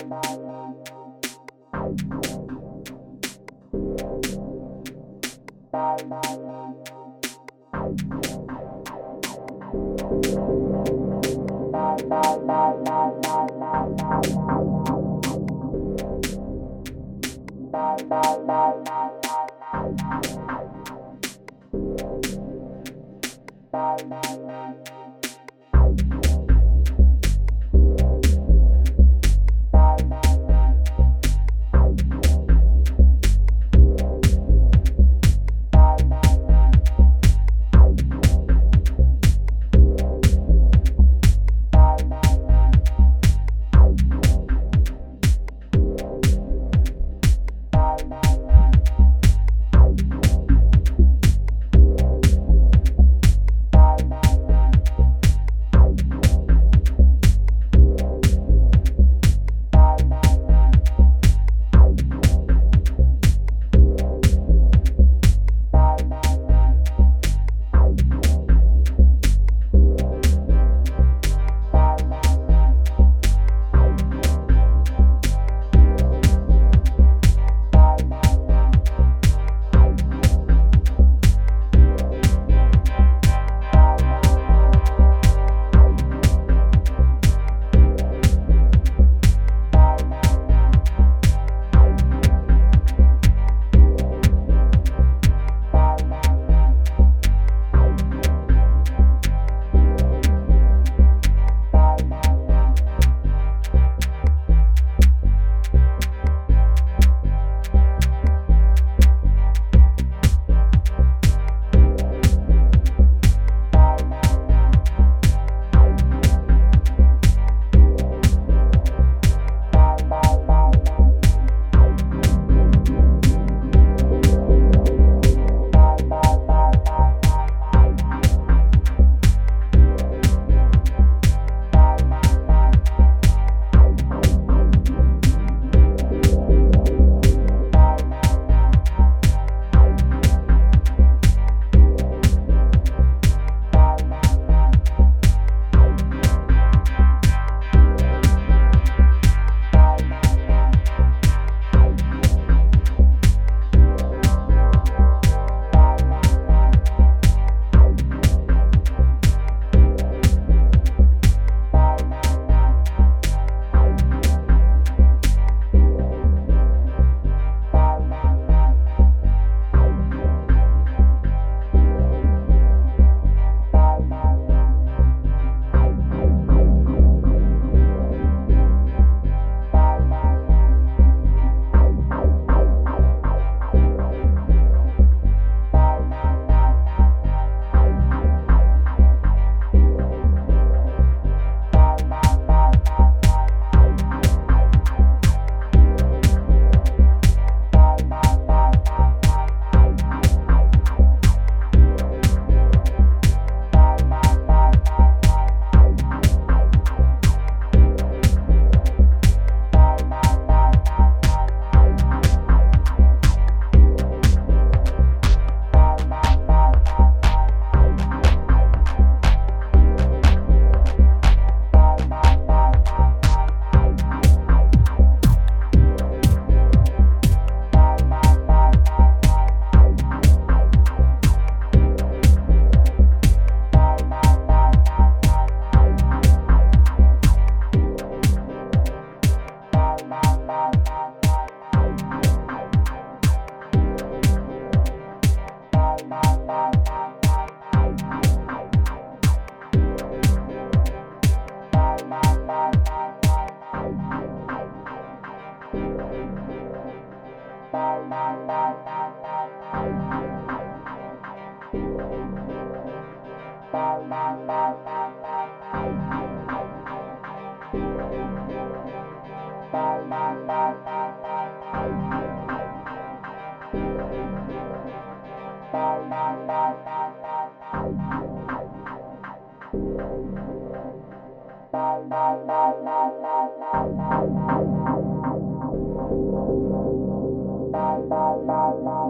Bye. la la